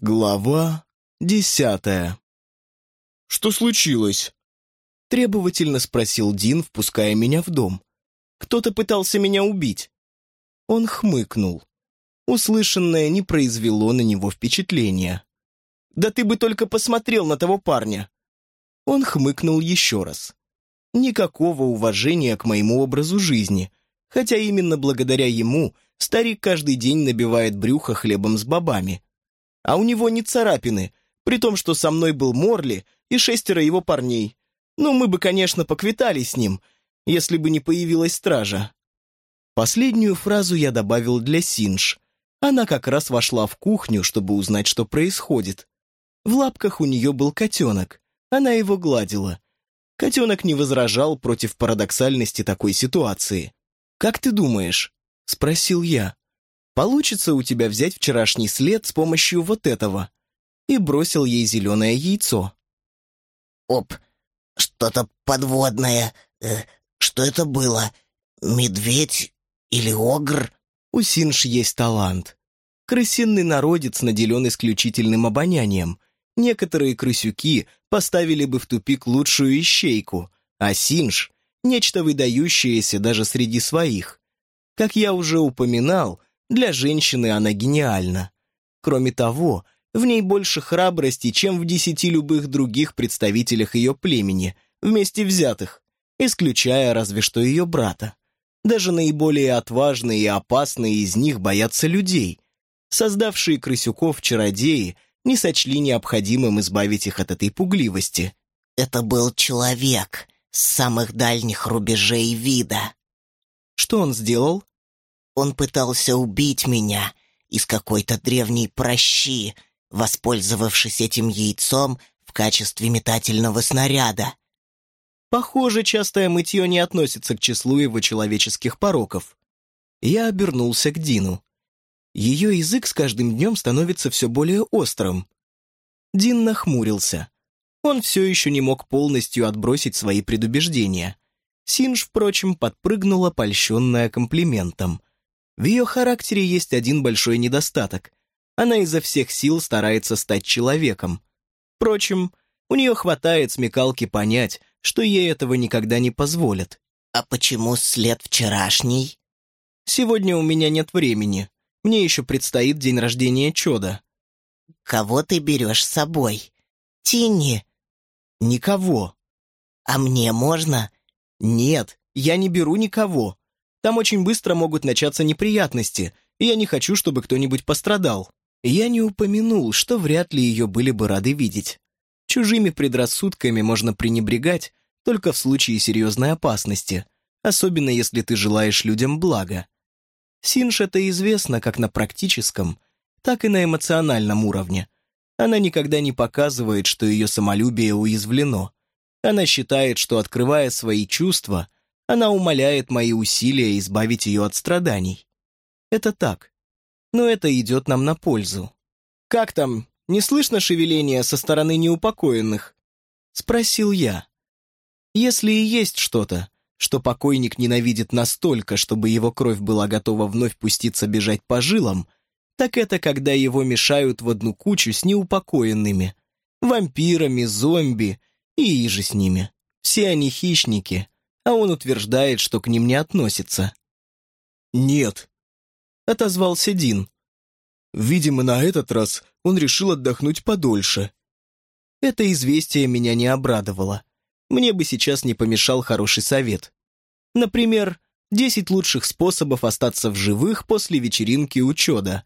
Глава десятая. «Что случилось?» Требовательно спросил Дин, впуская меня в дом. «Кто-то пытался меня убить». Он хмыкнул. Услышанное не произвело на него впечатления. «Да ты бы только посмотрел на того парня!» Он хмыкнул еще раз. Никакого уважения к моему образу жизни, хотя именно благодаря ему старик каждый день набивает брюхо хлебом с бобами а у него не царапины, при том, что со мной был Морли и шестеро его парней. Ну, мы бы, конечно, поквитались с ним, если бы не появилась стража. Последнюю фразу я добавил для Синж. Она как раз вошла в кухню, чтобы узнать, что происходит. В лапках у нее был котенок. Она его гладила. Котенок не возражал против парадоксальности такой ситуации. «Как ты думаешь?» — спросил я. Получится у тебя взять вчерашний след с помощью вот этого?» И бросил ей зеленое яйцо. «Оп, что-то подводное. Э, что это было? Медведь или огр?» У Синж есть талант. Крысиный народец наделен исключительным обонянием. Некоторые крысюки поставили бы в тупик лучшую ищейку, а Синж — нечто выдающееся даже среди своих. Как я уже упоминал, для женщины она гениальна. Кроме того, в ней больше храбрости, чем в десяти любых других представителях ее племени, вместе взятых, исключая разве что ее брата. Даже наиболее отважные и опасные из них боятся людей. Создавшие крысюков-чародеи не сочли необходимым избавить их от этой пугливости. «Это был человек с самых дальних рубежей вида». «Что он сделал?» Он пытался убить меня из какой-то древней прощи, воспользовавшись этим яйцом в качестве метательного снаряда. Похоже, частое мытье не относится к числу его человеческих пороков. Я обернулся к Дину. Ее язык с каждым днем становится все более острым. Дин нахмурился. Он все еще не мог полностью отбросить свои предубеждения. Синж, впрочем, подпрыгнула, польщенная комплиментом. В ее характере есть один большой недостаток. Она изо всех сил старается стать человеком. Впрочем, у нее хватает смекалки понять, что ей этого никогда не позволят. «А почему след вчерашний?» «Сегодня у меня нет времени. Мне еще предстоит день рождения Чода». «Кого ты берешь с собой? Тинни?» «Никого». «А мне можно?» «Нет, я не беру никого. Там очень быстро могут начаться неприятности, и я не хочу, чтобы кто-нибудь пострадал. Я не упомянул, что вряд ли ее были бы рады видеть. Чужими предрассудками можно пренебрегать только в случае серьезной опасности, особенно если ты желаешь людям блага. Синж это известно как на практическом, так и на эмоциональном уровне. Она никогда не показывает, что ее самолюбие уязвлено. Она считает, что, открывая свои чувства, она умоляет мои усилия избавить ее от страданий. Это так. Но это идет нам на пользу. «Как там? Не слышно шевеления со стороны неупокоенных?» Спросил я. Если и есть что-то, что покойник ненавидит настолько, чтобы его кровь была готова вновь пуститься бежать по жилам, так это когда его мешают в одну кучу с неупокоенными. Вампирами, зомби и иже с ними. Все они хищники, а он утверждает, что к ним не относится. «Нет», — отозвался Дин. «Видимо, на этот раз он решил отдохнуть подольше». Это известие меня не обрадовало. Мне бы сейчас не помешал хороший совет. Например, десять лучших способов остаться в живых после вечеринки у Чода,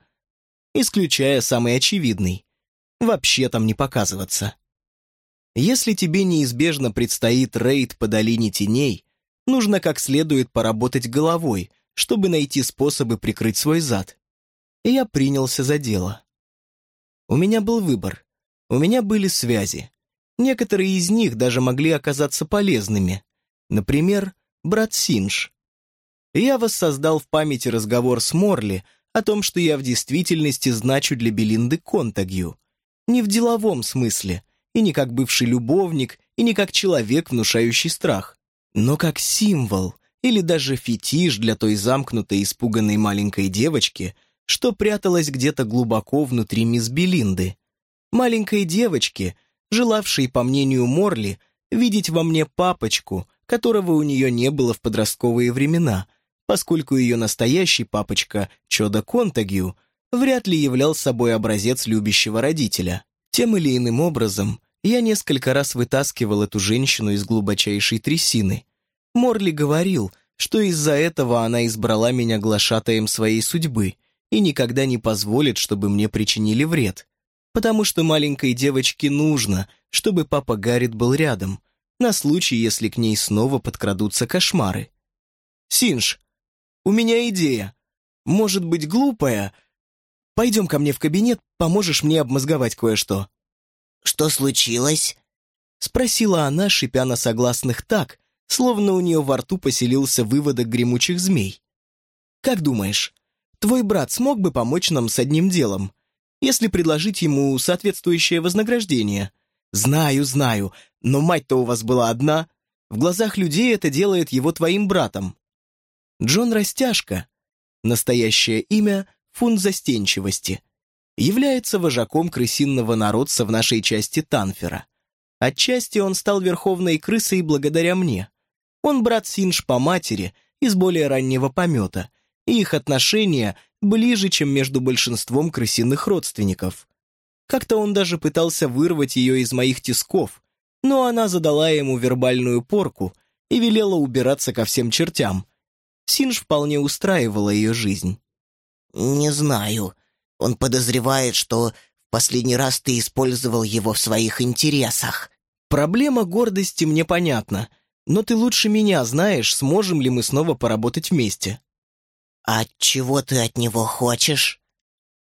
исключая самый очевидный. Вообще там не показываться. Если тебе неизбежно предстоит рейд по долине теней, нужно как следует поработать головой, чтобы найти способы прикрыть свой зад. И я принялся за дело. У меня был выбор. У меня были связи. Некоторые из них даже могли оказаться полезными. Например, брат Синж. Я воссоздал в памяти разговор с Морли о том, что я в действительности значу для Белинды Контагью. Не в деловом смысле, и не как бывший любовник, и не как человек, внушающий страх но как символ или даже фетиш для той замкнутой испуганной маленькой девочки, что пряталась где-то глубоко внутри мисс Белинды. Маленькой девочке, желавшей, по мнению Морли, видеть во мне папочку, которого у нее не было в подростковые времена, поскольку ее настоящий папочка, Чода Контагью, вряд ли являл собой образец любящего родителя. Тем или иным образом, я несколько раз вытаскивал эту женщину из глубочайшей трясины. Морли говорил, что из-за этого она избрала меня глашатаем своей судьбы и никогда не позволит, чтобы мне причинили вред. Потому что маленькой девочке нужно, чтобы папа Гаррит был рядом, на случай, если к ней снова подкрадутся кошмары. «Синж, у меня идея. Может быть, глупая. Пойдем ко мне в кабинет, поможешь мне обмозговать кое-что». «Что случилось?» Спросила она, шипя на согласных так, словно у нее во рту поселился выводок гремучих змей. «Как думаешь, твой брат смог бы помочь нам с одним делом, если предложить ему соответствующее вознаграждение? Знаю, знаю, но мать-то у вас была одна. В глазах людей это делает его твоим братом». Джон Растяжка, настоящее имя — фунт застенчивости, является вожаком крысинного народца в нашей части Танфера. Отчасти он стал верховной крысой благодаря мне. Он брат Синж по матери из более раннего помета, и их отношения ближе, чем между большинством крысиных родственников. Как-то он даже пытался вырвать ее из моих тисков, но она задала ему вербальную порку и велела убираться ко всем чертям. Синж вполне устраивала ее жизнь. «Не знаю. Он подозревает, что в последний раз ты использовал его в своих интересах». «Проблема гордости мне понятна, но ты лучше меня знаешь, сможем ли мы снова поработать вместе». «А чего ты от него хочешь?»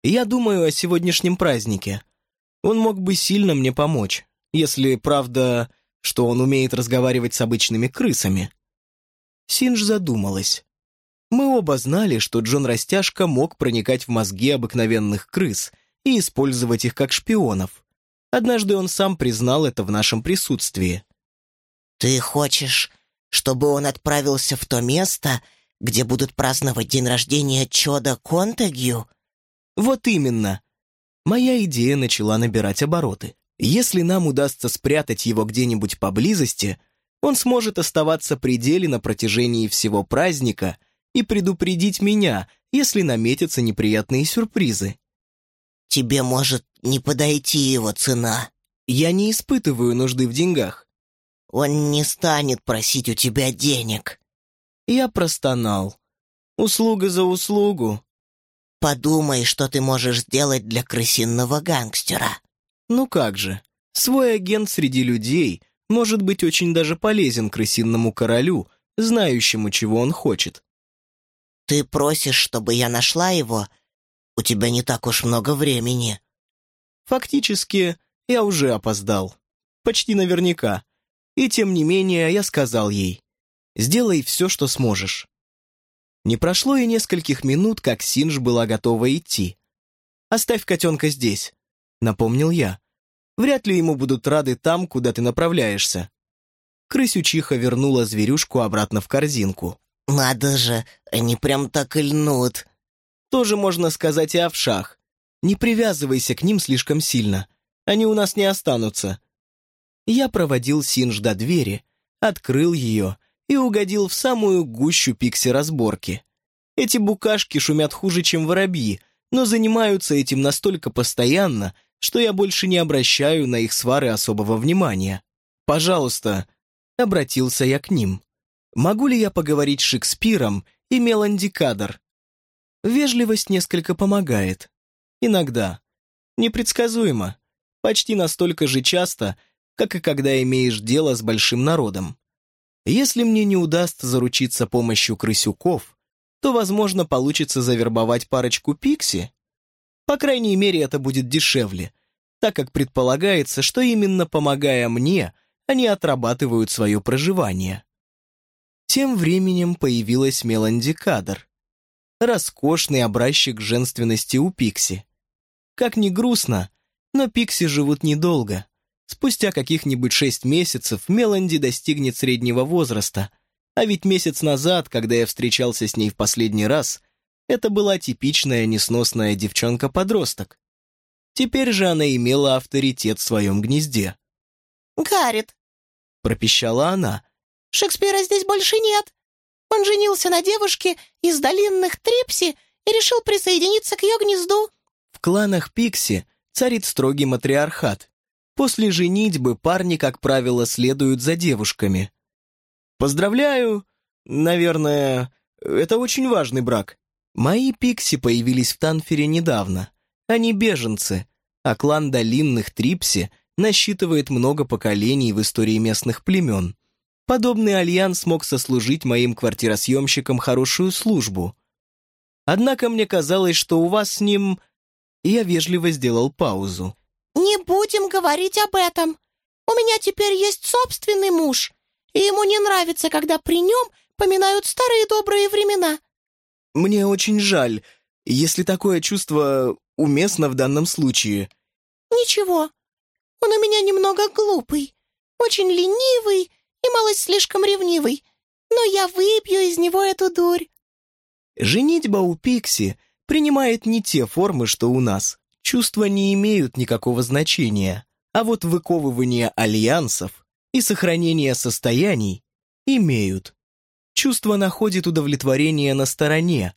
«Я думаю о сегодняшнем празднике. Он мог бы сильно мне помочь, если, правда, что он умеет разговаривать с обычными крысами». Синж задумалась. Мы оба знали, что Джон Растяжка мог проникать в мозги обыкновенных крыс и использовать их как шпионов. Однажды он сам признал это в нашем присутствии. «Ты хочешь, чтобы он отправился в то место, где будут праздновать день рождения Чода Контагью?» «Вот именно!» Моя идея начала набирать обороты. Если нам удастся спрятать его где-нибудь поблизости, он сможет оставаться при деле на протяжении всего праздника и предупредить меня, если наметятся неприятные сюрпризы. «Тебе может не подойти его цена». «Я не испытываю нужды в деньгах». «Он не станет просить у тебя денег». Я простонал. «Услуга за услугу». «Подумай, что ты можешь сделать для крысиного гангстера». «Ну как же, свой агент среди людей может быть очень даже полезен крысинному королю, знающему, чего он хочет. «Ты просишь, чтобы я нашла его? У тебя не так уж много времени». Фактически, я уже опоздал. Почти наверняка. И тем не менее, я сказал ей, «Сделай все, что сможешь». Не прошло и нескольких минут, как Синж была готова идти. «Оставь котенка здесь», — напомнил я. «Вряд ли ему будут рады там, куда ты направляешься». Крысючиха вернула зверюшку обратно в корзинку. «Надо же, они прям так и льнут». Тоже можно сказать и о вшах. Не привязывайся к ним слишком сильно. Они у нас не останутся. Я проводил Синж до двери, открыл ее и угодил в самую гущу пикси-разборки. Эти букашки шумят хуже, чем воробьи, но занимаются этим настолько постоянно, что я больше не обращаю на их свары особого внимания. «Пожалуйста», — обратился я к ним. Могу ли я поговорить с Шекспиром и Меланди Кадр? Вежливость несколько помогает. Иногда. Непредсказуемо. Почти настолько же часто, как и когда имеешь дело с большим народом. Если мне не удастся заручиться помощью крысюков, то, возможно, получится завербовать парочку пикси. По крайней мере, это будет дешевле, так как предполагается, что именно помогая мне, они отрабатывают свое проживание. Тем временем появилась Меланди Кадр. Роскошный образчик женственности у Пикси. Как ни грустно, но Пикси живут недолго. Спустя каких-нибудь шесть месяцев Меланди достигнет среднего возраста, а ведь месяц назад, когда я встречался с ней в последний раз, это была типичная несносная девчонка-подросток. Теперь же она имела авторитет в своем гнезде. «Гаррит», — пропищала она, — «Шекспира здесь больше нет. Он женился на девушке из долинных Трипси и решил присоединиться к ее гнезду». В кланах Пикси царит строгий матриархат. После женитьбы парни, как правило, следуют за девушками. Поздравляю, наверное, это очень важный брак. Мои Пикси появились в Танфере недавно. Они беженцы, а клан долинных Трипси насчитывает много поколений в истории местных племен. Подобный альянс мог сослужить моим квартиросъемщикам хорошую службу. Однако мне казалось, что у вас с ним... Я вежливо сделал паузу. «Не будем говорить об этом. У меня теперь есть собственный муж, и ему не нравится, когда при нем поминают старые добрые времена». «Мне очень жаль, если такое чувство уместно в данном случае». «Ничего, он у меня немного глупый, очень ленивый и малость слишком ревнивый, но я выпью из него эту дурь». Женитьба у Пикси принимает не те формы, что у нас. Чувства не имеют никакого значения, а вот выковывание альянсов и сохранение состояний имеют. Чувство находит удовлетворение на стороне.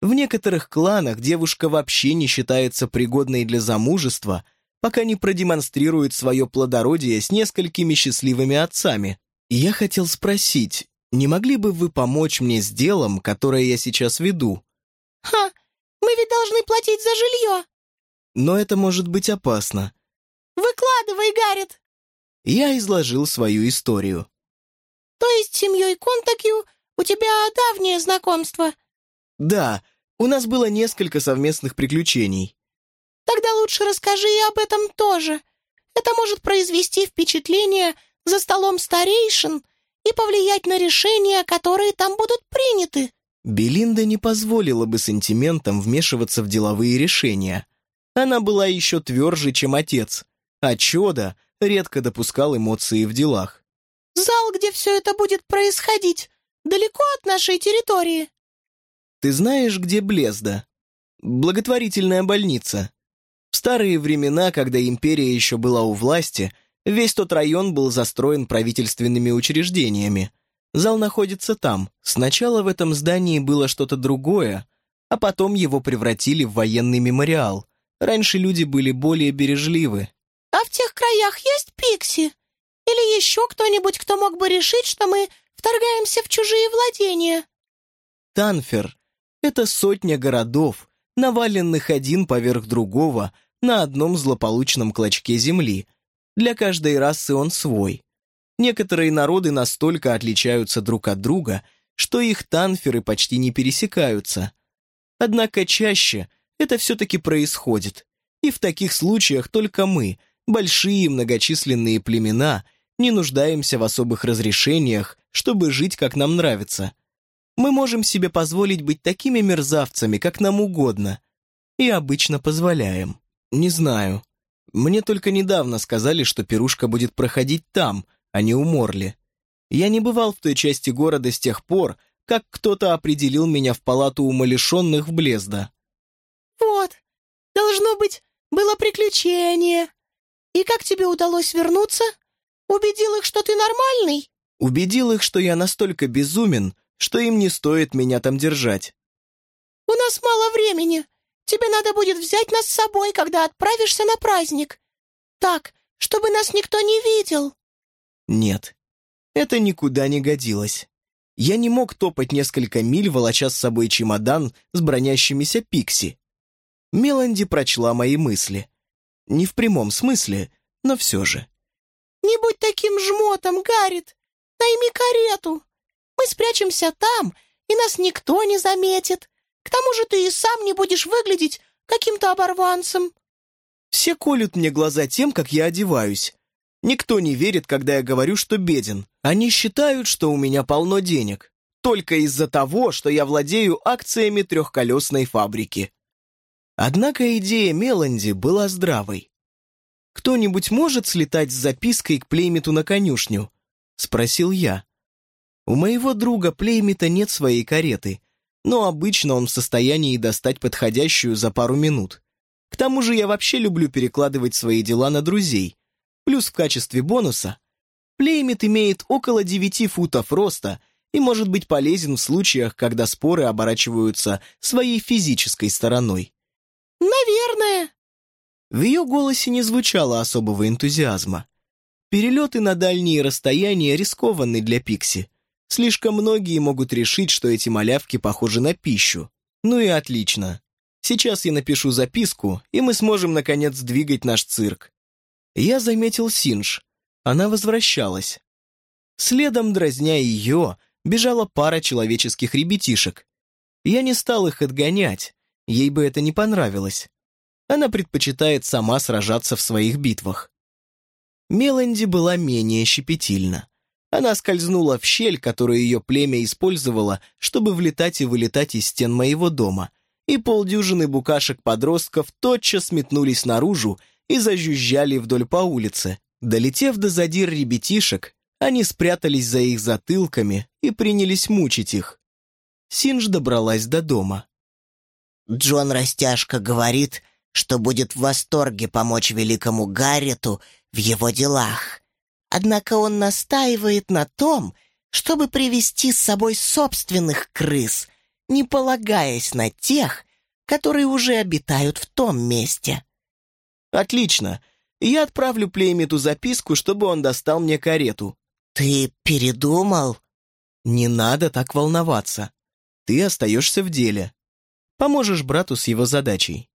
В некоторых кланах девушка вообще не считается пригодной для замужества, пока не продемонстрирует свое плодородие с несколькими счастливыми отцами. И я хотел спросить, не могли бы вы помочь мне с делом, которое я сейчас веду? «Ха, мы ведь должны платить за жилье!» Но это может быть опасно. «Выкладывай, Гаррит!» Я изложил свою историю. «То есть с семьей Контакью у тебя давнее знакомство?» «Да, у нас было несколько совместных приключений». «Тогда лучше расскажи и об этом тоже. Это может произвести впечатление за столом старейшин и повлиять на решения, которые там будут приняты». Белинда не позволила бы сантиментам вмешиваться в деловые решения. Она была еще тверже, чем отец, а Чода редко допускал эмоции в делах. «Зал, где все это будет происходить, далеко от нашей территории?» «Ты знаешь, где Блезда? Благотворительная больница. В старые времена, когда империя еще была у власти, весь тот район был застроен правительственными учреждениями. Зал находится там. Сначала в этом здании было что-то другое, а потом его превратили в военный мемориал. Раньше люди были более бережливы. «А в тех краях есть Пикси? Или еще кто-нибудь, кто мог бы решить, что мы вторгаемся в чужие владения?» Танфер — это сотня городов, наваленных один поверх другого на одном злополучном клочке земли. Для каждой расы он свой. Некоторые народы настолько отличаются друг от друга, что их танферы почти не пересекаются. Однако чаще — это все-таки происходит. И в таких случаях только мы, большие многочисленные племена, не нуждаемся в особых разрешениях, чтобы жить, как нам нравится. Мы можем себе позволить быть такими мерзавцами, как нам угодно. И обычно позволяем. Не знаю. Мне только недавно сказали, что пирушка будет проходить там, а не у Морли. Я не бывал в той части города с тех пор, как кто-то определил меня в палату умалишенных в Блезда. «Вот, должно быть, было приключение. И как тебе удалось вернуться? Убедил их, что ты нормальный?» «Убедил их, что я настолько безумен, что им не стоит меня там держать». «У нас мало времени. Тебе надо будет взять нас с собой, когда отправишься на праздник. Так, чтобы нас никто не видел». «Нет, это никуда не годилось». Я не мог топать несколько миль, волоча с собой чемодан с бронящимися пикси. Меланди прочла мои мысли. Не в прямом смысле, но все же. «Не будь таким жмотом, Гаррит! Найми карету! Мы спрячемся там, и нас никто не заметит. К тому же ты и сам не будешь выглядеть каким-то оборванцем». Все колют мне глаза тем, как я одеваюсь. Никто не верит, когда я говорю, что беден. Они считают, что у меня полно денег. Только из-за того, что я владею акциями трехколесной фабрики. Однако идея Меланди была здравой. «Кто-нибудь может слетать с запиской к Плеймиту на конюшню?» — спросил я. У моего друга Плеймита нет своей кареты, но обычно он в состоянии достать подходящую за пару минут. К тому же я вообще люблю перекладывать свои дела на друзей. Плюс в качестве бонуса Плеймит имеет около 9 футов роста и может быть полезен в случаях, когда споры оборачиваются своей физической стороной. «Наверное». В ее голосе не звучало особого энтузиазма. Перелеты на дальние расстояния рискованны для Пикси. Слишком многие могут решить, что эти малявки похожи на пищу. Ну и отлично. Сейчас я напишу записку, и мы сможем, наконец, двигать наш цирк. Я заметил Синж. Она возвращалась. Следом, дразня ее, бежала пара человеческих ребятишек. Я не стал их отгонять, ей бы это не понравилось. Она предпочитает сама сражаться в своих битвах. Меланди была менее щепетильна. Она скользнула в щель, которую ее племя использовало, чтобы влетать и вылетать из стен моего дома, и полдюжины букашек-подростков тотчас метнулись наружу и зажужжали вдоль по улице. Долетев до задир ребятишек, они спрятались за их затылками и принялись мучить их. Синж добралась до дома. Джон Растяжка говорит, что будет в восторге помочь великому Гаррету в его делах. Однако он настаивает на том, чтобы привести с собой собственных крыс, не полагаясь на тех, которые уже обитают в том месте. «Отлично. Я отправлю Плеймиту записку, чтобы он достал мне карету». «Ты передумал?» «Не надо так волноваться. Ты остаешься в деле. Поможешь брату с его задачей.